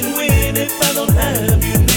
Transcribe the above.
getting win if I don't have you.